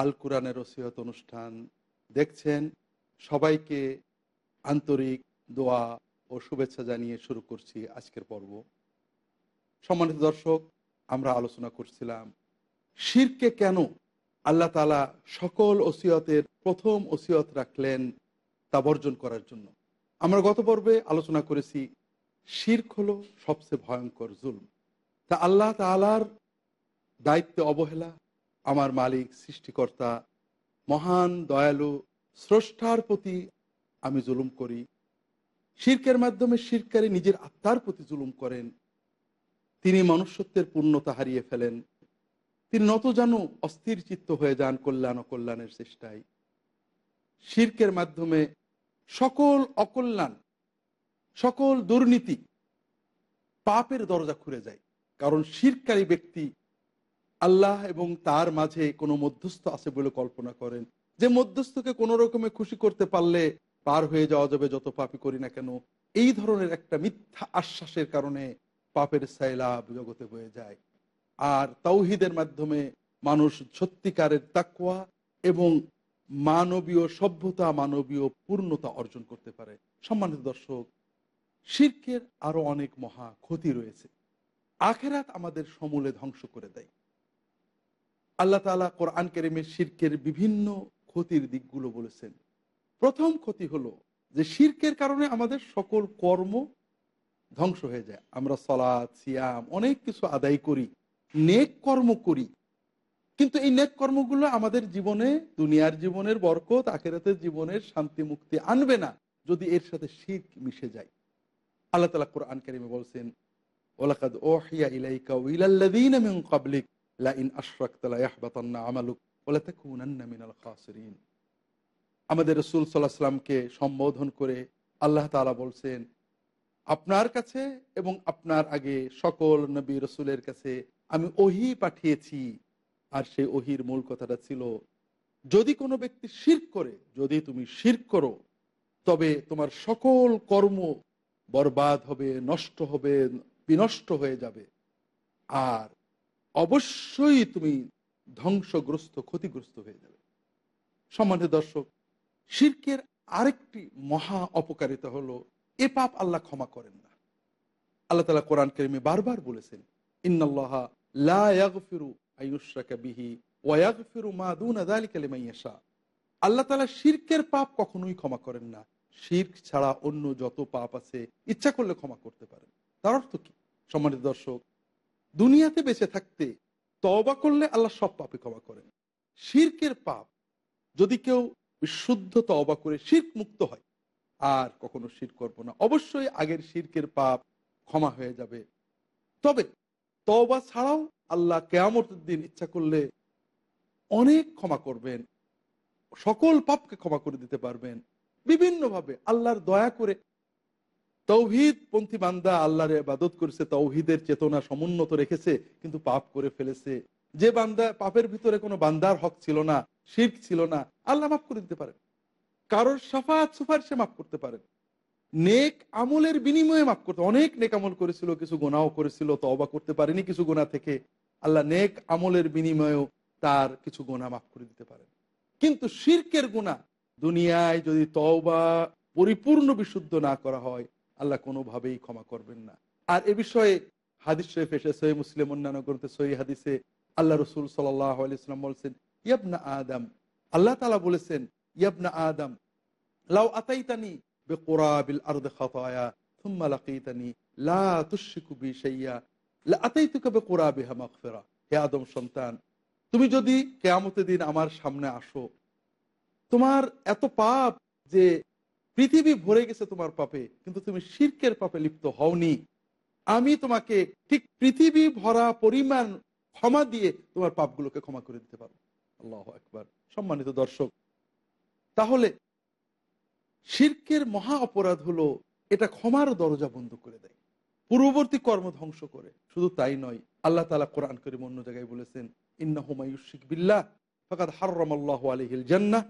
আল কোরআনের ওসিয়ত অনুষ্ঠান দেখছেন। সবাইকে আন্তরিক দোয়া ও শুভেচ্ছা জানিয়ে শুরু করছি আজকের পর্ব। সম্মানিত দর্শক, আমরা আলোচনা করছিলাম, শিরকে কেন আল্লাহ তালা সকল ওসিয়তের প্রথম ওসিয়ত রাখলেন তা বর্জন করার জন্য? আমরা গত পর্বে আলোচনা করেছি, শির্ক হলো সবচেয়ে ভয়ঙ্কর জুলম। তা আল্লাহ তালার দায়িত্বে অবহেলা আমার মালিক, সৃষ্টিকর্তা, মহান, দয়ালু, স্রষ্টার প্রতি আমি জুলুম করি। শির্কের মাধ্যমে শিরকারী নিজের আত্মার প্রতি জুলুম করেন। তিনি মনুষ্যত্বের পূর্ণতা হারিয়ে ফেলেন। তিনি নত জানু অস্থির চিত্ত হয়ে যান কল্যাণ অকল্যাণের চেষ্টায়। শির্কের মাধ্যমে সকল অকল্যাণ, সকল দুর্নীতি পাপের দরজা খুলে যায়। কারণ শিরকারী ব্যক্তি আল্লাহ এবং তার মাঝে কোনো মধ্যস্থ আছে বলে কল্পনা করেন। যে মধ্যস্থকে কোনো রকমে খুশি করতে পারলে পার হয়ে যাওয়া যাবে যত পাপই করি না কেন। এই ধরনের একটা মিথ্যা আশ্বাসের কারণে পাপের সাইলাভ জগতে বয়ে যায়। আর তৌহিদের মাধ্যমে মানুষ সত্যিকারের তাকুয়া এবং মানবীয় সভ্যতা, মানবীয় পূর্ণতা অর্জন করতে পারে। সম্মানিত দর্শক, শির্কের আরও অনেক মহা ক্ষতি রয়েছে। আখেরাত আমাদের সমূলে ধ্বংস করে দেয়। আল্লাহ তালা কোরআন কেরিমের শির্কের বিভিন্ন ক্ষতির দিকগুলো বলেছেন। প্রথম ক্ষতি হলো যে শির্কের কারণে আমাদের সকল কর্ম ধ্বংস হয়ে যায়। আমরা সলাদ সিয়াম, অনেক কিছু আদায় করি, নেক কর্ম করি। কিন্তু এই নেক কর্মগুলো আমাদের জীবনে, দুনিয়ার জীবনের বরকত, আখেরাতের জীবনের শান্তি, মুক্তি আনবে না যদি এর সাথে শিখ মিশে যায়। আল্লাহ তালা কোরআন কারিমে বলছেন ওলাকাদ ওহিয়া ইলাইকা ওইলাল্লাযীনা মিন ক্বাবলিক লা ইন আশরাকতা লা ইয়াহবাতান্না আমালুক ওয়া তাকুনান্না মিনাল খাসিরিন আমাদের রসুল সাল্লামকে সম্বোধন করে আল্লাহ তাআলা বলছেন, আপনার কাছে এবং আপনার আগে সকল নবী রসুলের কাছে আমি ওহি পাঠিয়েছি। আর সেই ওহির মূল কথাটা ছিল, যদি কোনো ব্যক্তি শির করে, যদি তুমি শির করো, তবে তোমার সকল কর্ম বরবাদ হবে, নষ্ট হবে, বিনষ্ট হয়ে যাবে। আর অবশ্যই তুমি ধ্বংসগ্রস্ত, ক্ষতিগ্রস্ত হয়ে যাবে। সম্মানিত দর্শক, শির্কের আরেকটি মহা অপকারিতা হলো, এ পাপ আল্লাহ ক্ষমা করেন না। আল্লাহ তালা কোরআন কেরিমে বারবার বলেছেন, ইন্নাল্লাহা লা ইয়াগফিরু আইয়ুশরাকা বিহি ওয়া ইয়াগফিরু মা দুনা যালিকা লিমান ইয়াশা। আল্লাহ তালা শিরকের পাপ কখনোই ক্ষমা করেন না। শিরক ছাড়া অন্য যত পাপ আছে, ইচ্ছা করলে ক্ষমা করতে পারেন। তার অর্থ কি? সম্মানিত দর্শক দুনিয়াতে বেঁচে থাকতে তওবা করলে আল্লাহ সব পাপে ক্ষমা করেন। শিরকের পাপ, যদি কেউ বিশুদ্ধ তওবা করে শির্ক মুক্ত হয়, আর কখনো শির করব না। অবশ্যই আগের শিরকের পাপ ক্ষমা হয়ে যাবে। তবে তওবা ছাড়াও আল্লাহ কেয়ামতের ইচ্ছা করলে অনেক ক্ষমা করবেন, সকল পাপকে ক্ষমা করে দিতে পারবেন। বিভিন্নভাবে আল্লাহর দয়া করে তৌহিদ পন্থী বান্দা আল্লাহর ইবাদত করেছে, তৌহিদের চেতনা সমুন্নত রেখেছে, কিন্তু পাপ করে ফেলেছে। যে বান্দা, পাপের ভিতরে কোনো বান্দার হক ছিল না, শির্ক ছিল না, আল্লাহ মাফ করে দিতে পারেন। কারোর সাফাত সুপারিশে মাফ করতে পারেন। নেক আমলের বিনিময়ে মাফ করতে, অনেক নেক আমল করেছিল, কিছু গোনাও করেছিল, তওবা করতে পারেনি কিছু গোনা থেকে, আল্লাহ নেক আমলের বিনিময়েও তার কিছু গোনা মাফ করে দিতে পারেন। কিন্তু শির্কের গুণা দুনিয়ায় যদি তওবা পরিপূর্ণ বিশুদ্ধ না করা হয় আল্লাহ কোনোভাবেই ক্ষমা করবেন না। আর এ বিষয়ে হাদিস শরীফ এসে সহি মুসলিম অন্যান্য গ্রন্থে সহি হাদিসে আল্লাহ রসুল আলাইসলাম বলছেন, ইয়াবনা আদম। আল্লাহ তালা বলেছেন, ইয়াবনা আদম, লাউ আতাইতানি আরদে থুম্মা লাকিতানি, লা হে আদম সন্তান, তুমি যদি কেয়ামতের দিন আমার সামনে আসো, তোমার এত পাপ যে পৃথিবী ভরে গেছে তোমার পাপে, কিন্তু তুমি শির্কের পাপে লিপ্ত হওনি। আমি তোমাকে ঠিক পৃথিবী ভরা পরিমাণ ক্ষমা দিয়ে তোমার পাপগুলোকে ক্ষমা করে দিতে পারব। আল্লাহ একবার সম্মানিত দর্শক, তাহলে শির্কের মহা অপরাধ হলো এটা ক্ষমার দরজা বন্ধ করে দেয়। পূর্ববর্তী কর্ম ধ্বংস করে। শুধু তাই নয়, আল্লাহ তালা কোরআন করে অন্য জায়গায় বলেছেন ইন্না হুমায়ুশিক বিল্লাহ ফাকাদ হার্রম আল্লাহ আলহিল জান্নাহ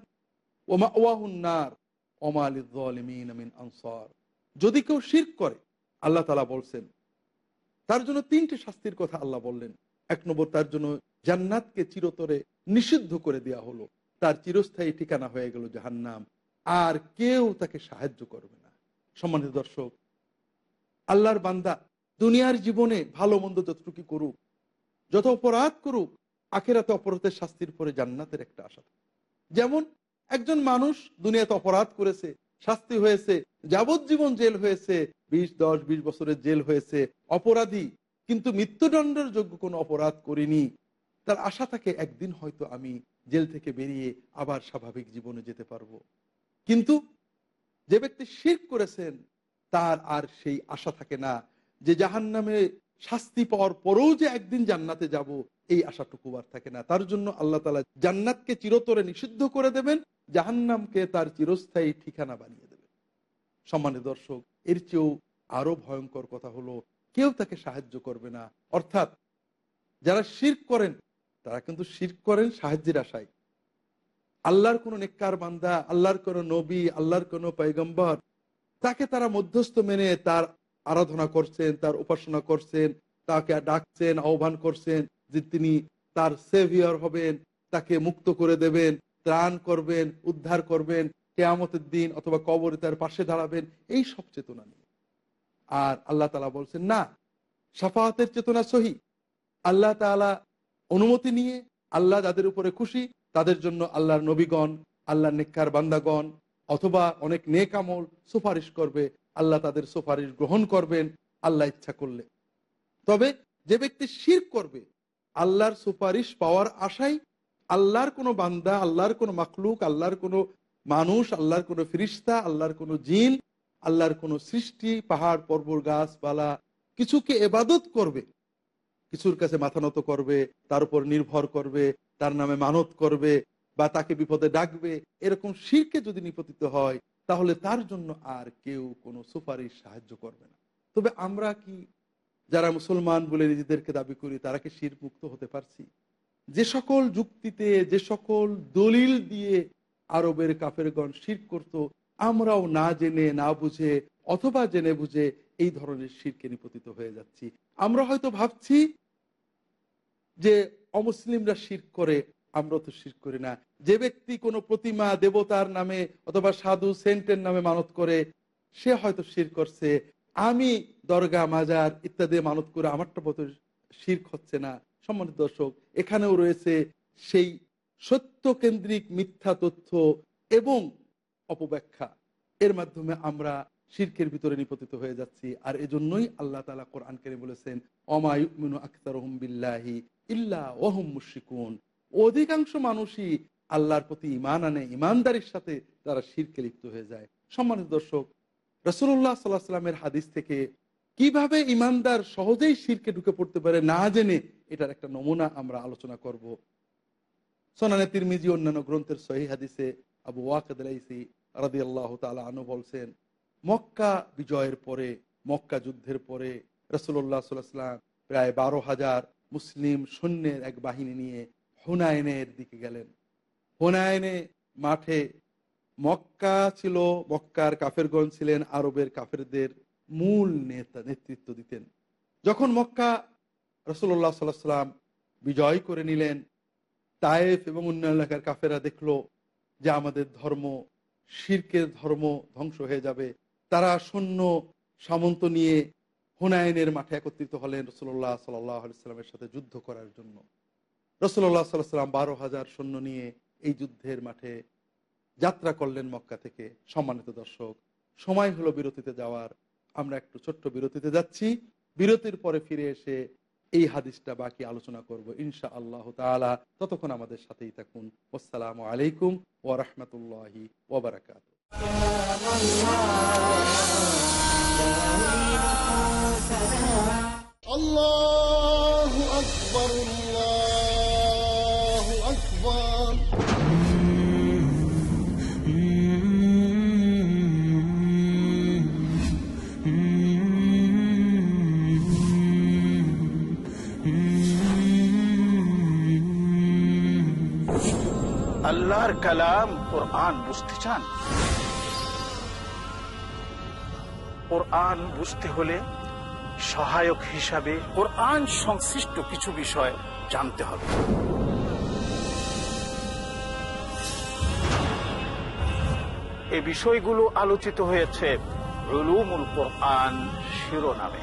ওমা ওয়াহুন্নার আনসার। যদি কেউ শির্ক করে, আল্লাহ তালা বলছেন, তার জন্য তিনটি শাস্তির কথা আল্লাহ বললেন। এক নম্বর, তার জন্য জান্নাতকে চিরতরে নিষিদ্ধ করে দেওয়া হলো। তার চিরস্থায়ী ঠিকানা হয়ে গেল জাহান্নাম। আর কেউ তাকে সাহায্য করবে না। সম্মানিত দর্শক, আল্লাহর বান্দা দুনিয়ার জীবনে ভালো মন্দ যতটুকু করুক, যত অপরাধ করুক, আখেরাতে অপরাধের শাস্তির পরে জান্নাতের একটা আশা যেমন একজন মানুষ দুনিয়াতে অপরাধ করেছে, শাস্তি হয়েছে, যাবজ্জীবন জেল হয়েছে, বিশ, দশ, বিশ বছরের জেল হয়েছে, অপরাধী। কিন্তু মৃত্যুদণ্ডের যোগ্য কোনো অপরাধ করিনি। তার আশা থাকে, একদিন হয়তো আমি জেল থেকে বেরিয়ে আবার স্বাভাবিক জীবনে যেতে পারব। কিন্তু যে ব্যক্তি শির করেছেন, তার আর সেই আশা থাকে না যে জাহান নামে শাস্তি পাওয়ার পরেও যে একদিন জান্নাতে যাব এই আশাটুকু আর থাকে না। তার জন্য আল্লাহ তালা জান্নাতকে চিরতরে নিষিদ্ধ করে দেবেন, জাহান্নামকে তার চিরস্থায়ী ঠিকানা বানিয়ে দেবেন। সম্মানিত দর্শক, এর চেয়েও আরও ভয়ঙ্কর কথা হলো, কেউ তাকে সাহায্য করবে না। অর্থাৎ যারা শির করেন, তারা কিন্তু শির করেন সাহায্যের আশায়। আল্লাহর কোন নেককার বান্দা, আল্লাহর কোন নবী, আল্লাহর কোন পৈগম্বর তাকে তারা মধ্যস্থ মেনে তার আরাধনা করছেন, তার উপাসনা করছেন, তাকে ডাকছেন, আহ্বান করছেন। যে তিনি তার সেভিয়র হবেন, তাকে মুক্ত করে দেবেন, ত্রাণ করবেন, উদ্ধার করবেন, কেয়ামতের দিন অথবা কবরে তার পাশে দাঁড়াবেন, এই সব চেতনা নেই আর আল্লাহ তালা বলছেন, না, সাফাহাতের চেতনা সহি। আল্লাহ তালা অনুমতি নিয়ে আল্লাহ যাদের উপরে খুশি, তাদের জন্য আল্লাহর নবীগণ আল্লাহ নেককার বান্দাগণ অথবা অনেক নেক আমল সুপারিশ করবে। আল্লাহ তাদের সুপারিশ গ্রহণ করবেন, আল্লাহ ইচ্ছা করলে। তবে যে ব্যক্তি শির করবে আল্লাহর সুপারিশ পাওয়ার আশাই আল্লাহর কোনো বান্দা, আল্লাহর কোনো মাকলুক আল্লাহর কোনো মানুষ, আল্লাহর কোনো ফিরিস্তা, আল্লাহর কোনো জিন, আল্লাহর কোনো সৃষ্টি, পাহাড়, পর্বত গাছপালা কিছুকে এবাদত করবে। কিছুর কাছে মাথা নত করবে, তার উপর নির্ভর করবে, তার নামে মানত করবে বা তাকে বিপদে ডাকবে, এরকম শিরকে যদি নিপতিত হয়, তাহলে তার জন্য আর কেউ কোনো সুপারিশ সাহায্য করবে না। তবে আমরা কি যারা মুসলমান বলে নিজেদেরকে দাবি করি, তারা কি শির মুক্ত হতে পারছি? যে সকল যুক্তিতে, যে সকল দলিল দিয়ে আরবের কাফেরগণ শির করত, আমরাও না জেনে, না বুঝে, অথবা জেনে বুঝে এই ধরনের শিরকে নিপতিত হয়ে যাচ্ছি। আমরা হয়তো ভাবছি যে অমুসলিমরা শির করে আমরা তো শির করি না। যে ব্যক্তি কোনো প্রতিমা দেবতার নামে অথবা সাধু সেন্টের নামে মানত করে, সে হয়তো শির করছে। আমি দরগা, মাজার ইত্যাদি মানত করে আমারটা মতো শির হচ্ছে না। সম্মানিত দর্শক, এখানেও রয়েছে সেই সত্য কেন্দ্রিক মিথ্যা তথ্য এবং অপব্যাখ্যা। এর মাধ্যমে আমরা শির্কের ভিতরে নিপতিত হয়ে যাচ্ছি। আর এজন্যই আল্লাহ তালা কোরআন কেরে বলেছেন অমায়ুমিনু আখতার বিল্লাহি ইল্লা ওহম মুশিকুন অধিকাংশ মানুষই আল্লাহর প্রতি ইমান আনে ইমানদারির সাথে তারা শিরকে লিপ্ত হয়ে যায়। সম্মানিত দর্শক রসুল্লাহ সাল্লাহ সাল্লামের হাদিস থেকে কীভাবে ইমানদার সহজেই শিরকে ঢুকে পড়তে পারে না জেনে এটার একটা নমুনা আমরা আলোচনা করব। সোনানে তিরমিজি অন্যান্য গ্রন্থের সহি হাদিসে আবু ওয়াকদ রাইসি রাদি আল্লাহ তালা আনু বলছেন, মক্কা বিজয়ের পরে, মক্কা যুদ্ধের পরে রসুল্লাহ সাল্লাম প্রায় বারো হাজার মুসলিম সৈন্যের এক বাহিনী নিয়ে হুনায়নের দিকে গেলেন। হুনায়নে মাঠে মক্কা ছিল, মক্কার কাফেরগঞ্জ ছিলেন আরবের কাফেরদের মূল নেতা, নেতৃত্ব দিতেন। যখন মক্কা রসুল্লাহ সাল্লাহ সাল্লাম বিজয় করে নিলেন, তায়েফ এবং অন্য এলাকার কাফেরা দেখল যে আমাদের ধর্ম শির্কের ধর্ম ধ্বংস হয়ে যাবে। তারা সৈন্য সামন্ত নিয়ে হুনায়নের মাঠে একত্রিত হলেন রসুল্লাহ সাল্লাহ সাল্লামের সাথে যুদ্ধ করার জন্য। রসুল্লাহ সাল্লাহ সাল্লাম বারো হাজার সৈন্য নিয়ে এই যুদ্ধের মাঠে যাত্রা করলেন মক্কা থেকে সম্মানিত দর্শক। সময় হলো বিরতিতে যাওয়ার। আমরা একটু ছোট্ট বিরতিতে যাচ্ছি। বিরতির পরে ফিরে এসে এই হাদিসটা বাকি আলোচনা করব ইনশা আল্লাহ তালা ততক্ষণ আমাদের সাথেই থাকুন। আসসালামু আলাইকুম ও রহমতুল্লাহি ওবরাকাত আল্লাহ আকবর আল্লাহর কালাম বুঝতে চান? বুঝতে হলে সহায়ক হিসাবে সংশ্লিষ্ট কিছু বিষয় জানতে হবে। এ বিষয়গুলো আলোচিত হয়েছে রুলুমুল কোরআন শিরোনামে।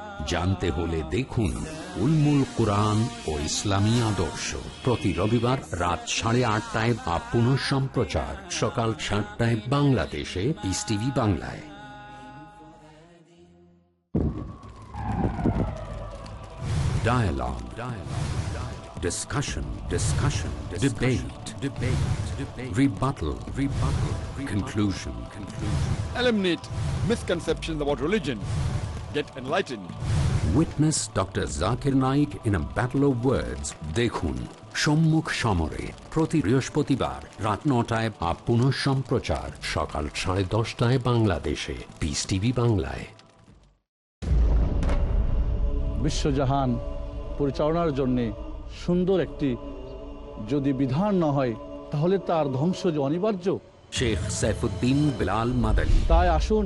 জানতে হলে দেখুন উলমুল কোরআন ও ইসলামী আদর্শ প্রতি রবিবার রাত সাড়ে আটটায় বা পুনঃ সম্প্রচার সকাল সাতটায় বাংলাদেশে ইস টিভি বাংলায় Dialogue. Dialogue. Discussion. Discussion. Discussion. Debate. Debate. Debate. Rebuttal. Rebuttal. Conclusion. Conclusion. eliminate misconceptions about religion. Get enlightened. Witness Dr. Zakir Naik in a battle of words. দেখুন সম্মুখ সমরে প্রতি বৃহস্পতিবার রাত নটায় বা পুনঃ সম্প্রচার সকাল সাড়ে দশটায় বাংলাদেশে পিস টিভি বাংলায় বিশ্বজাহান পরিচালনার জন্যে সুন্দর একটি যদি বিধান না হয় তাহলে তার ধ্বংস যে অনিবার্য। শেখ সাইফুদ্দিন বিলাল মাদানী। তাই আসুন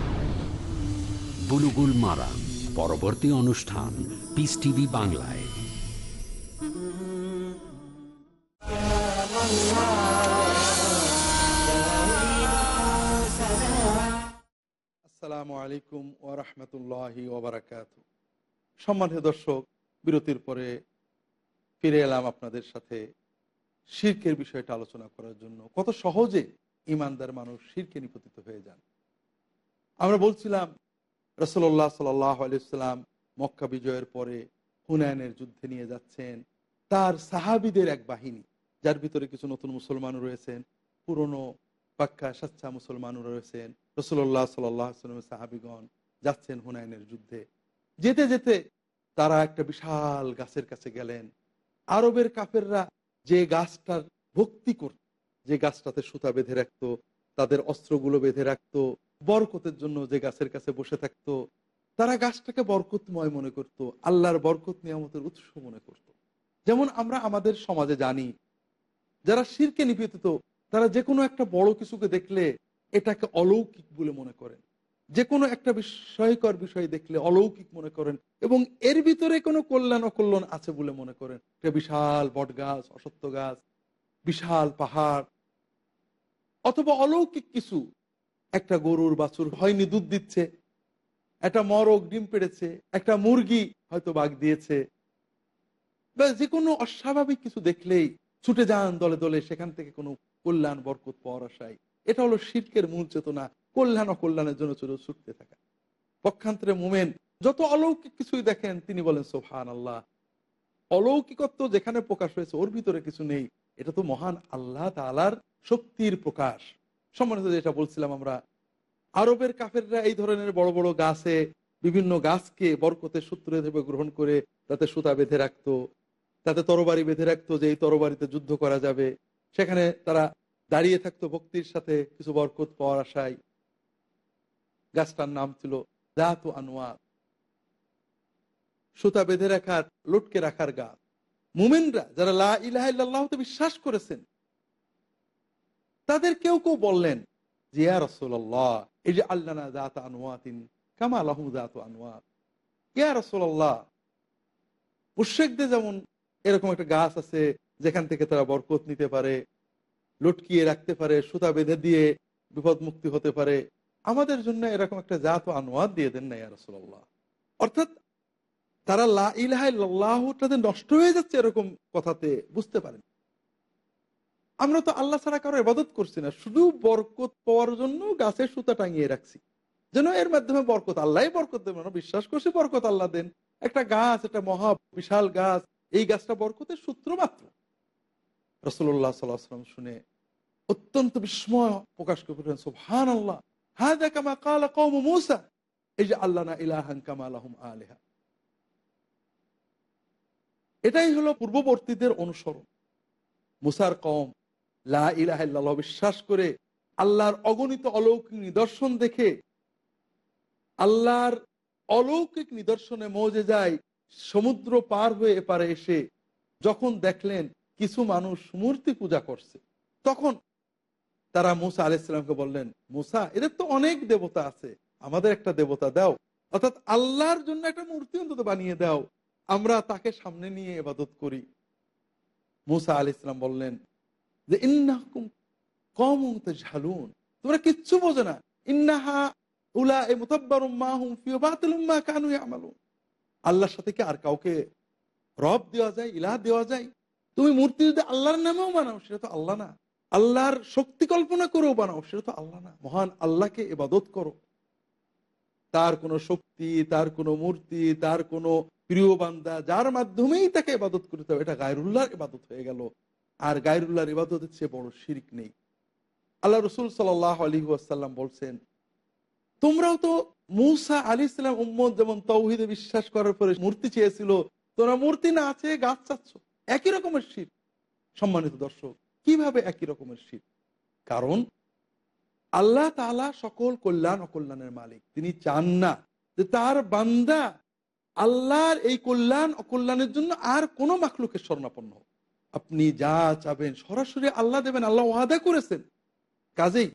বুলুগুল মারাম পরবর্তী অনুষ্ঠান পিস টিভি বাংলায়। আসসালামু আলাইকুম ও রহমতুল্লাহি ওবরাকাত সম্মানিত দর্শক, বিরতির পরে ফিরে এলাম আপনাদের সাথে শির্কের বিষয়টা আলোচনা করার জন্য। কত সহজে ইমানদার মানুষ শিরকে নিপতিত হয়ে যান। আমরা বলছিলাম রসল্লাহ সাল্লাম মক্কা বিজয়ের পরে হুনায়নের যুদ্ধে নিয়ে যাচ্ছেন। তার সাহাবিদের এক বাহিনী, যার ভিতরে কিছু নতুন মুসলমান রয়েছেন, পুরনো পাক্কা সাচ্চা মুসলমানও রয়েছেন। রসুল্লাহ সাল্লামের সাহাবিগণ যাচ্ছেন হুনায়নের যুদ্ধে। যেতে যেতে তারা একটা বিশাল গাছের কাছে গেলেন। আরবের কাফেররা যে গাছটার ভক্তি করত, যে গাছটাতে সুতা বেঁধে রাখতো, তাদের অস্ত্রগুলো বেঁধে রাখতো বরকতের জন্য যে গাছের কাছে বসে থাকতো, তারা গাছটাকে বরকতময় মনে করত, আল্লাহর বরকত নিয়ামতের উৎস মনে করত। যেমন আমরা আমাদের সমাজে জানি, যারা শিরকে নিবেদিত তারা যে কোনো একটা বড় কিছুকে দেখলে এটাকে অলৌকিক বলে মনে করেন। যে কোনো একটা বিস্ময়কর বিষয় দেখলে অলৌকিক মনে করেন এবং এর ভিতরে কোনো কল্যাণ, অকল্যাণ আছে বলে মনে করেন। একটা বিশাল বট গাছ, অসত্য গাছ, বিশাল পাহাড়, অথবা অলৌকিক কিছু একটা গরুর বাছুর হয়নি দুধ দিচ্ছে, একটা মরক ডিম পেড়েছে, একটা মুরগি হয়তো বাঘ দিয়েছে। বা যে কোনো অস্বাভাবিক কিছু দেখলেই ছুটে যান দলে দলে, সেখান থেকে কোনো কল্যাণ, বরকত পাওয়ার আশায়। এটা হলো শিল্পের মূল চেতনা, কল্যাণ অকল্যাণের জন্য চলে ছুটতে থাকা। পক্ষান্তরে মোমেন যত অলৌকিক কিছুই দেখেন, তিনি বলেন সোফান আল্লাহ অলৌকিকত্ব যেখানে প্রকাশ হয়েছে, ওর ভিতরে কিছু নেই। এটা তো মহান আল্লাহ তালার শক্তির প্রকাশ। সম্মানিত যেটা বলছিলাম আমরা, আরবের কাফেররা এই ধরনের বড় বড় গাছে, বিভিন্ন গাছকে বরকতের সূত্র হিসেবে গ্রহণ করে তাতে সুতা বেঁধে রাখতো, তাতে তরবারি বেঁধে রাখতো যে এই তরবারিতে যুদ্ধ করা যাবে। সেখানে তারা দাঁড়িয়ে থাকতো ভক্তির সাথে, কিছু বরকত পাওয়ার আশায়। গাছটার নাম ছিল দাঁত আনোয়ার। সুতা বেঁধে রাখার, লুটকে রাখার গাছ। মুমেনরা যারা লা ইলাহাতে বিশ্বাস করেছেন তাদের কেউ কেউ বললেন জিয়া রসোল্লাহ এই যে আল্লাহ আনোয়াতিন কামা আলহম দাঁত আনোয়ার ইয়া রসোল্লাহ মুশেকদের যেমন এরকম একটা গাছ আছে, যেখান থেকে তারা বরকত নিতে পারে, লটকিয়ে রাখতে পারে, সুতা বেঁধে দিয়ে বিপদ মুক্তি হতে পারে, আমাদের জন্য এরকম একটা জাত আনোয়াদ দিয়ে দেন না ইয়ারসোল্লাহ অর্থাৎ তারা লাহ তাদের নষ্ট হয়ে যাচ্ছে এরকম কথাতে বুঝতে পারেন। আমরা তো আল্লাহ ছাড়া কারও এবাদত করছি না, শুধু বরকত পাওয়ার জন্য গাছের সুতা টাঙিয়ে রাখছি। যেন এর মাধ্যমে বরকত আল্লাহ বরকত দেবেন বিশ্বাস করছি বরকত আল্লাহ দেন। একটা গাছ, একটা মহা বিশাল গাছ, এই গাছটা বরকতের সূত্র মাত্র। রসুল্লাহ সাল্লাম শুনে অত্যন্ত বিস্ময় প্রকাশ করে সোহান আল্লাহ হ্যাঁ কামা কালা এই যে, আল্লাহ না ইলাহান কামা আলেহা। এটাই হলো পূর্ববর্তীদের অনুসরণ। মুসার কম লা বিশ্বাস করে আল্লাহর অগণিত অলৌকিক নিদর্শন দেখে আল্লাহর অলৌকিক নিদর্শনে মৌজে যায় সমুদ্র পার হয়ে এপারে এসে যখন দেখলেন কিছু মানুষ মূর্তি পূজা করছে, তখন তারা মুসা আলাইসালামকে বললেন, মুসা, এদের তো অনেক দেবতা আছে, আমাদের একটা দেবতা দাও, অর্থাৎ আল্লাহর জন্য একটা মূর্তি অন্তত বানিয়ে দাও, আমরা তাকে সামনে নিয়ে এবাদত করি। মুসা আলি ইসলাম বললেন যে ইন্নাহুম কম ঝালুন তোমরা কিচ্ছু বোঝো না। ইন্নাহা উলা এ মুতাব্বার মাহুম ফিও বাতিল মা কানু আমালুন আল্লাহর সাথে কি আর কাউকে রব দেওয়া যায়, ইলাহ দেওয়া যায়? তুমি মূর্তি যদি আল্লাহর নামেও বানাও, সেটা তো আল্লাহ না। আল্লাহর শক্তি কল্পনা করেও বানাও, সেটা তো আল্লাহ না। মহান আল্লাহকে এবাদত করো। তার কোনো শক্তি, তার কোনো মূর্তি, তার কোনো প্রিয় বান্দা, যার মাধ্যমেই তাকে ইবাদত করতে হবে। এটা গায়রুল্লাহর ইবাদত হয়ে গেল। আর গায়রুল্লাহর ইবাদতের চেয়ে বড় শিরিক নেই। আল্লাহ রসুল সাল্লাহ আলী আসাল্লাম বলছেন, তোমরাও তো মুসা আলী ইসলাম উম্মদ যেমন তৌহিদে বিশ্বাস করার পরে মূর্তি চেয়েছিল, তোমরা মূর্তি না আছে গাছ চাচ্ছ। একই রকমের শীত সম্মানিত দর্শক, কীভাবে একই রকমের শীত কারণ আল্লাহ তালা সকল কল্যাণ অকল্যাণের মালিক। তিনি চান না যে তার বান্দা আল্লাহর এই কল্যাণ অকল্যাণের জন্য আর কোনো মাখলুকের স্বর্ণাপন্ন হোক। আপনি যা চাবেন, সরাসরি আল্লাহ দেবেন, আল্লাহ ওয়াদা করেছেন। কাজেই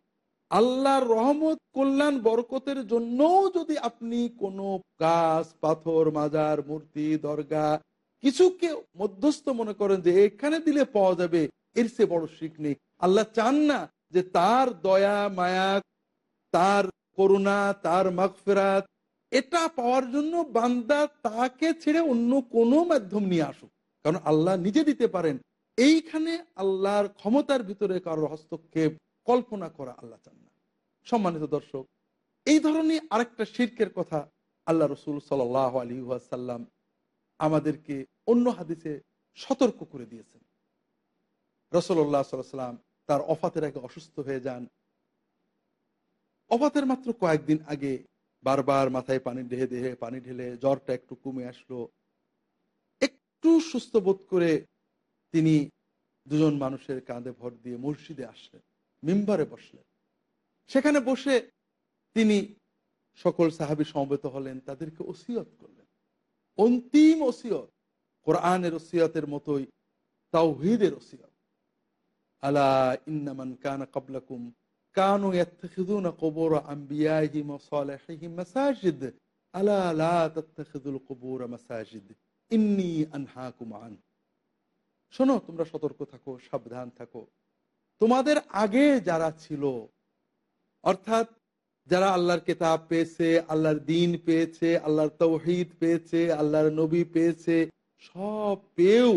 আল্লাহর রহমত, কল্যাণ, বরকতের জন্য যদি আপনি কোনো গাছ, পাথর, মাজার, মূর্তি, দরগা কিছুকে মধ্যস্থ মনে করেন যে এখানে দিলে পাওয়া যাবে, এর সে বড় শিখ নেই। আল্লাহ চান না যে তার দয়া, মায়া, তার করুণা, তার মাগফেরাত, এটা পাওয়ার জন্য বান্দা তাকে ছেড়ে অন্য কোনো মাধ্যম নিয়ে আসুক। কারণ আল্লাহ নিজে দিতে পারেন এইখানে আল্লাহর ক্ষমতার ভিতরে কারোর হস্তক্ষেপ কল্পনা করা আল্লাহ চান না। সম্মানিত দর্শক, এই ধরনের আরেকটা শির্কের কথা আল্লাহ রসুল সাল আলী সাল্লাম আমাদেরকে অন্য হাদিসে সতর্ক করে দিয়েছেন। রসল্লাহ সাল্লাম তার অফাতের আগে অসুস্থ হয়ে যান। অফাতের মাত্র কয়েকদিন আগে বারবার মাথায় পানি ঢেলে দেহে পানি ঢেলে জ্বরটা একটু কমে আসলো। একটু সুস্থ বোধ করে তিনি দুজন মানুষের কাঁধে ভর দিয়ে মসজিদে আসলেন, মিম্বারে বসলেন। সেখানে বসে তিনি সকল সাহাবি সমবেত হলেন, তাদেরকে ওসিয়ত করলেন। অন্তিম ওসিয়ত, কোরআনের ওসিয়তের মতোই তাওহিদের ওসিয়ত। আলা ইন্নামান কানা কাবলাকুম কানু ইয়াত্তাখিযুনা কুবুর মাসাজিদ। আলা লা তাত্তাখিযুল কুবুর মাসাজিদ। ইন্নী আনহাকুম আন শোনো, তোমরা সতর্ক থাকো, সাবধান থাকো। তোমাদের আগে যারা ছিল, অর্থাৎ যারা আল্লাহর কেতাব পেয়েছে, আল্লাহর দিন পেয়েছে, আল্লাহর তৌহিদ পেয়েছে, আল্লাহর নবী পেয়েছে, সব পেয়েও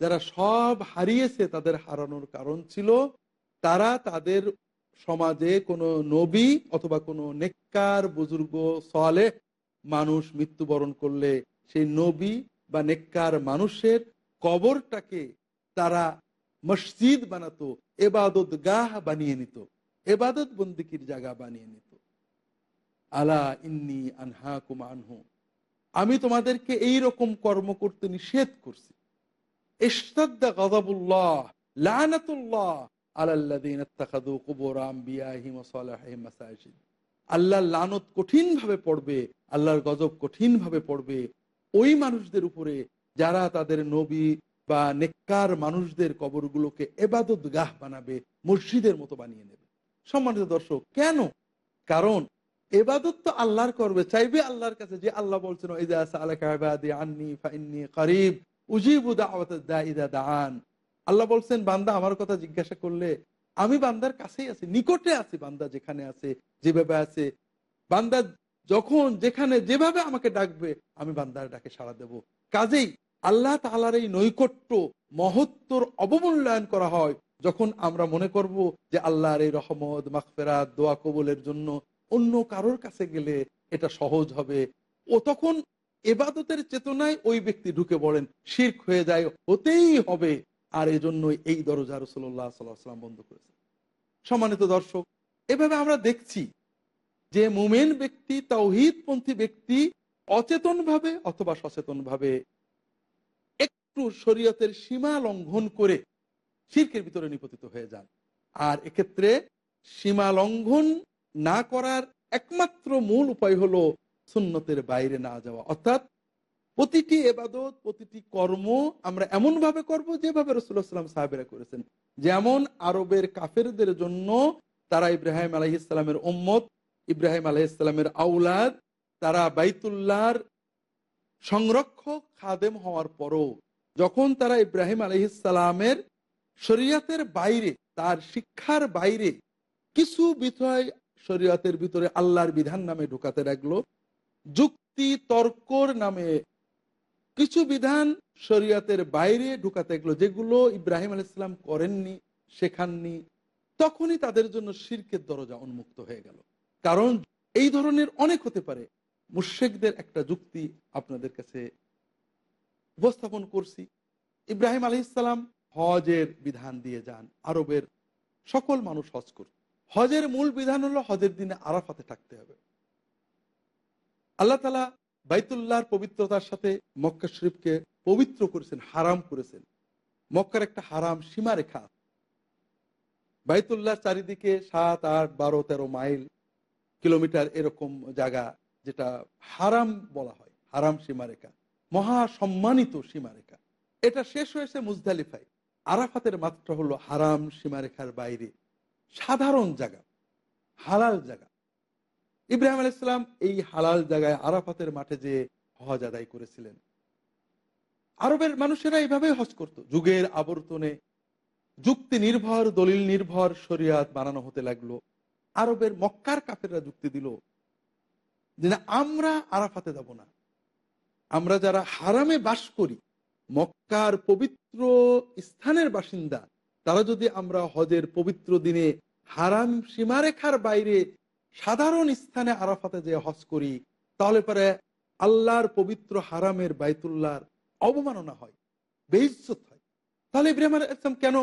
যারা সব হারিয়েছে, তাদের হারানোর কারণ ছিল তারা তাদের সমাজে কোনো নবী অথবা কোনো নেককার, বুজুর্গ সলে মানুষ মৃত্যুবরণ করলে সেই নবী বা নেককার মানুষের কবরটাকে তারা মসজিদ বানাতো এবাদত গাহ বানিয়ে নিত, এবাদত বন্দিকির জায়গা বানিয়ে নিত। আলা ইন্নি আনহা কুমানহু আমি তোমাদেরকে এই রকম কর্ম করতে নিষেধ করছি। ইশতাদ্দা গাযাবুল্লাহ, লানাতুল্লাহ আল্লাহর লানত কঠিন ভাবে পড়বে, আল্লাহর গজব কঠিন ভাবে পড়বে। ওই মানুষদের উপরে যারা তাদের নবী বা নেককার মানুষদের কবরগুলোকে এবাদত গাহ বানাবে, মসজিদের মতো বানিয়ে নেবে। সম্মানিত দর্শক, কেন? কারণ এবাদত তো আল্লাহর করবে, চাইবে আল্লাহর কাছে। যে আল্লাহ বলছেন দান আল্লাহ বলছেন, বান্দা, আমার কথা জিজ্ঞাসা করলে আমি বান্দার কাছেই আছি, নিকটে আছি বান্দা যেখানে আছে, যেভাবে আছে। বান্দা যখন যেখানে যেভাবে আমাকে ডাকবে, আমি বান্দার ডাকে সাড়া দেব। কাজেই আল্লাহ তালার এই নৈকট্য, মহত্বর অবমূল্যায়ন করা হয় যখন আমরা মনে করব যে আল্লাহর এই রহমত মাখফেরাত দোয়া কবলের জন্য অন্য কারোর কাছে গেলে এটা সহজ হবে। ও তখন এবাদতের চেতনায় ওই ব্যক্তি ঢুকে পড়েন, শির্ক হয়ে যায়, হতেই হবে। আর এজন্যই এই দরজা রসুল্লাহ সাল্লাম বন্ধ করেছে। সম্মানিত দর্শক, এভাবে আমরা দেখছি যে মুমেন ব্যক্তি তৌহিদপন্থী ব্যক্তি অচেতনভাবে অথবা সচেতন ভাবে একটু শরীয়তের সীমা লঙ্ঘন করে শির্কের ভিতরে নিপতিত হয়ে যান। আর এক্ষেত্রে সীমা লঙ্ঘন না করার একমাত্র মূল উপায় হলো সুন্নতের বাইরে না যাওয়া। অর্থাৎ প্রতিটি এবাদত, প্রতিটি কর্ম আমরা এমন ভাবে করব যেভাবে রসুল্লাহ সাল্লাম সাহেবেরা করেছেন। যেমন আরবের কাফেরদের জন্য তারা ইব্রাহিম আলহিসামের ওম্মত ইব্রাহিম আলহিসামের আউলাদ তারা বাইতুল্লাহর সংরক্ষক, খাদেম হওয়ার পরও যখন তারা ইব্রাহিম আলহিসামের শরিয়াতের বাইরে, তার শিক্ষার বাইরে কিছু বিষয় শরীয়তের ভিতরে আল্লাহর বিধান নামে ঢুকাতে লাগল, যুক্তি তর্কর নামে কিছু বিধান শরীয়তের বাইরে ঢুকাতে গেলো যেগুলো ইব্রাহিম আলাইসালাম করেননি, শেখাননি, তখনই তাদের জন্য শির্কের দরজা উন্মুক্ত হয়ে গেল। কারণ এই ধরনের অনেক হতে পারে মুশেকদের একটা যুক্তি আপনাদের কাছে উপস্থাপন করছি। ইব্রাহিম আলী ইসলাম হজের বিধান দিয়ে যান। আরবের সকল মানুষ হজ করত। হজের মূল বিধান হলো হজের দিনে আরাফাতে থাকতে হবে। আল্লাহ তালা বাইতুল্লাহর পবিত্রতার সাথে মক্কা শরীফকে পবিত্র করেছেন, হারাম করেছেন। মক্কার একটা হারাম সীমারেখা বাইতুল্লাহ চারিদিকে সাত, আট, বারো, তেরো মাইল, কিলোমিটার এরকম জায়গা যেটা হারাম বলা হয়, হারাম সীমারেখা। মহা সম্মানিত সীমারেখা। এটা শেষ হয়েছে মুজদালিফায়। আরাফাতের মাত্রা হলো হারাম সীমারেখার বাইরে। সাধারণ জায়গা, হালাল জায়গা। ইব্রাহিম আলাইসালাম এই হালাল জায়গায় আরাফাতের মাঠে যে হজ আদায় করেছিলেন। আরবের মানুষেরা এইভাবে হজ করত। যুগের আবর্তনে যুক্তি নির্ভর, দলিল নির্ভর, শরিয়াত বানানো হতে লাগল। আরবের মক্কার কাফেররা যুক্তি দিল যে না, আমরা আরাফাতে যাব না। আমরা যারা হারামে বাস করি, মক্কার পবিত্র স্থানের বাসিন্দা, তারা যদি আমরা হজের পবিত্র দিনে হারাম সীমারেখার বাইরে সাধারণ স্থানে আরাফাতে যে হজ করি, তাহলে পরে আল্লাহর পবিত্র হারামের বাইতুল্লাহর অবমাননা হয়, বেইজ্জত হয়। তাহলে ইব্রাহিম ইসলাম কেন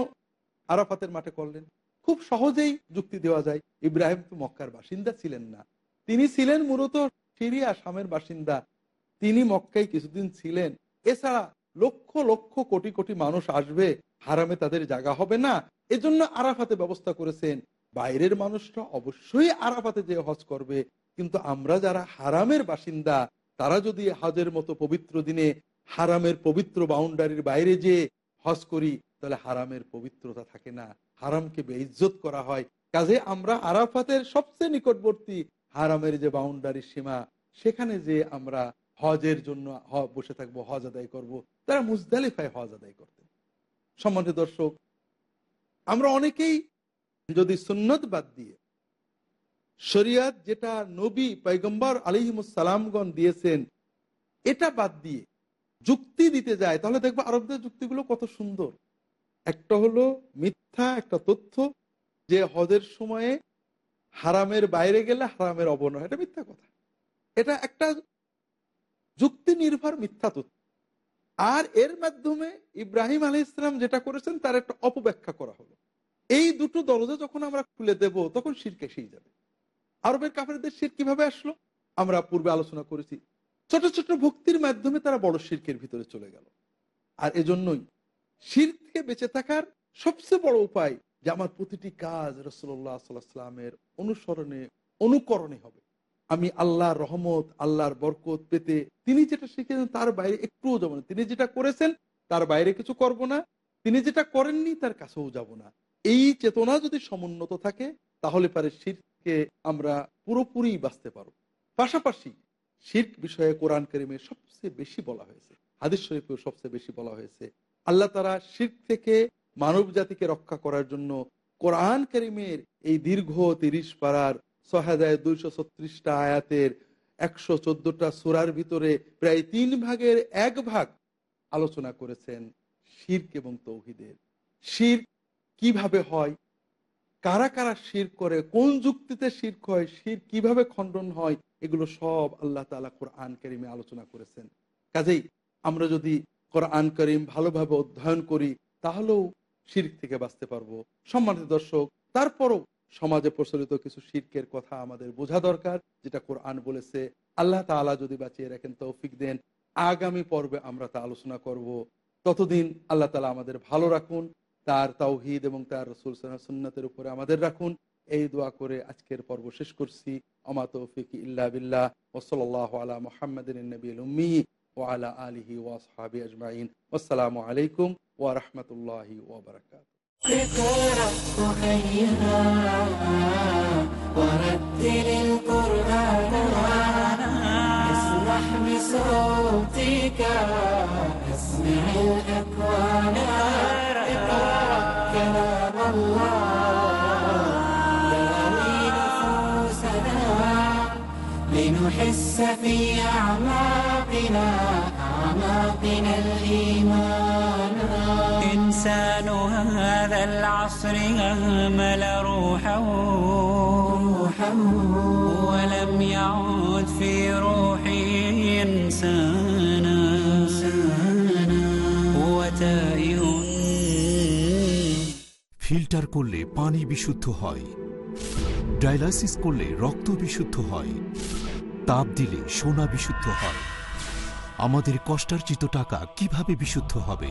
আরাফাতের মাঠে করলেন? খুব সহজেই যুক্তি দেওয়া যায়, ইব্রাহিম তো মক্কার বাসিন্দা ছিলেন না। তিনি ছিলেন মূলত সিরিয়া আসামের বাসিন্দা তিনি মক্কায় কিছুদিন ছিলেন। এছাড়া লক্ষ লক্ষ কোটি কোটি মানুষ আসবে, হারামে তাদের জায়গা হবে না। এজন্য আরাফাতে ব্যবস্থা করেছেন। বাইরের মানুষরা অবশ্যই আরাফাতে যে হজ করবে। কিন্তু আমরা যারা হারামের বাসিন্দা, তারা যদি হজের মতো পবিত্র দিনে হারামের পবিত্র বাউন্ডারির বাইরে যে হজ করি, তাহলে হারামের পবিত্রতা থাকে না। হারামকে বেইজ্জত করা হয়। কাজে আমরা আরাফাতের সবচেয়ে নিকটবর্তী হারামের যে বাউন্ডারি সীমা, সেখানে যে আমরা হজের জন্য বসে থাকব, হজ আদায় করব। তারা মুজদালিফায় হজ আদায় করতেন। সম্মানিত দর্শক, আমরা অনেকেই যদি সুন্নত বাদ দিয়ে শরিয়াত যেটা নবী পৈগম্বর আলিহিমুসালামগণ দিয়েছেন, এটা বাদ দিয়ে যুক্তি দিতে যায়, তাহলে দেখব আরবদের যুক্তিগুলো কত সুন্দর। একটা হলো মিথ্যা, একটা তথ্য যে হজের সময়ে হারামের বাইরে গেলে হারামের অবনয়। এটা মিথ্যা কথা। এটা একটা যুক্তি নির্ভর মিথ্যা তথ্য। আর এর মাধ্যমে ইব্রাহিম আলী ইসলাম যেটা করেছেন, তার একটা অপব্যাখ্যা করা হলো। এই দুটো দরজা যখন আমরা খুলে দেব, তখন শিরকে সেই যাবে। আরবের কাফেরদের শির কীভাবে আসলো? আমরা পূর্বে আলোচনা করেছি। ছোট ছোট ভক্তির মাধ্যমে তারা বড় শির্কের ভিতরে চলে গেল। আর এজন্যই শির থেকে বেঁচে থাকার সবচেয়ে বড় উপায় যে আমার প্রতিটি কাজ রসুল্লাহ সাল্লাহামের অনুসরণে, অনুকরণে হবে। আমি আল্লাহর রহমত, আল্লাহর বরকত পেতে তিনি যেটা শিখেছেন তার বাইরে একটুও যাব না। তিনি যেটা করেছেন তার বাইরে কিছু করব না। তিনি যেটা করেননি তার কাছেও যাব না। এই চেতনা যদি সমুন্নত থাকে, তাহলে পারে শিরকে আমরা পুরোপুরি বাঁচতে পারব। পাশাপাশি শির্ক বিষয়ে কোরআন করিমে সবচেয়ে বেশি বলা হয়েছে, হাদিস শরীফেও সবচেয়ে বেশি বলা হয়েছে। আল্লাহ তারা শির্ক থেকে মানব জাতিকে রক্ষা করার জন্য কোরআন করিমের এই দীর্ঘ তিরিশ পাড়ার ছহাজায় দুইশো ছত্রিশটা আয়াতের একশো চোদ্দটা সুরার ভিতরে প্রায় তিন ভাগের এক ভাগ আলোচনা করেছেন শির্ক এবং তৌহিদের। শির কীভাবে হয়? কারা কারা শির করে? কোন যুক্তিতে শির হয়? শির কীভাবে খণ্ডন হয়? এগুলো সব আল্লাহ তালা কোরআন করিমে আলোচনা করেছেন। কাজেই আমরা যদি কোরআন করিম ভালোভাবে অধ্যয়ন করি, তাহলেও শির্ক থেকে বাঁচতে পারব। সম্মানিত দর্শক, তারপরও সমাজে প্রচলিত কিছু শির্কের কথা আমাদের বোঝা দরকার, যেটা কোরআন বলেছে। আল্লাহ তালা যদি বাঁচিয়ে রাখেন তৌফিক দেন। আগামী পর্বে আমরা তা আলোচনা করব। ততদিন আল্লাহ তালা আমাদের ভালো রাখুন, তার তাওহিদ এবং তার রসুল সুন্নতের উপরে আমাদের রাখুন। এই দোয়া করে আজকের পর্ব শেষ করছি। আমা তৌফিক ইল্লা বিল্লাহ। ওসলাল্লাহ আলা মোহাম্মদিন নবীল উম্মি ওয়ালা আলিহি ওয়াসহাবি আজমাইন। আসসালামু আলাইকুম ওয়া রাহমাতুল্লাহি ওয়া اقرأ وخيها ورتل القرآن اسمح بصوتك. اسمع الأكوان. اقرأ كلام الله. يروي نفوسنا لنحس في أعماقنا. أعماقنا الإيمان. إنسان هذا العصر أهمل روحه ولم يعد في روحه إنسانا هو تائه ফিল্টার করলে পানি বিশুদ্ধ হয় ডায়ালাইসিস করলে রক্ত বিশুদ্ধ হয় তাপ দিলে সোনা বিশুদ্ধ হয় আমাদের কষ্টার্জিত টাকা কিভাবে বিশুদ্ধ হবে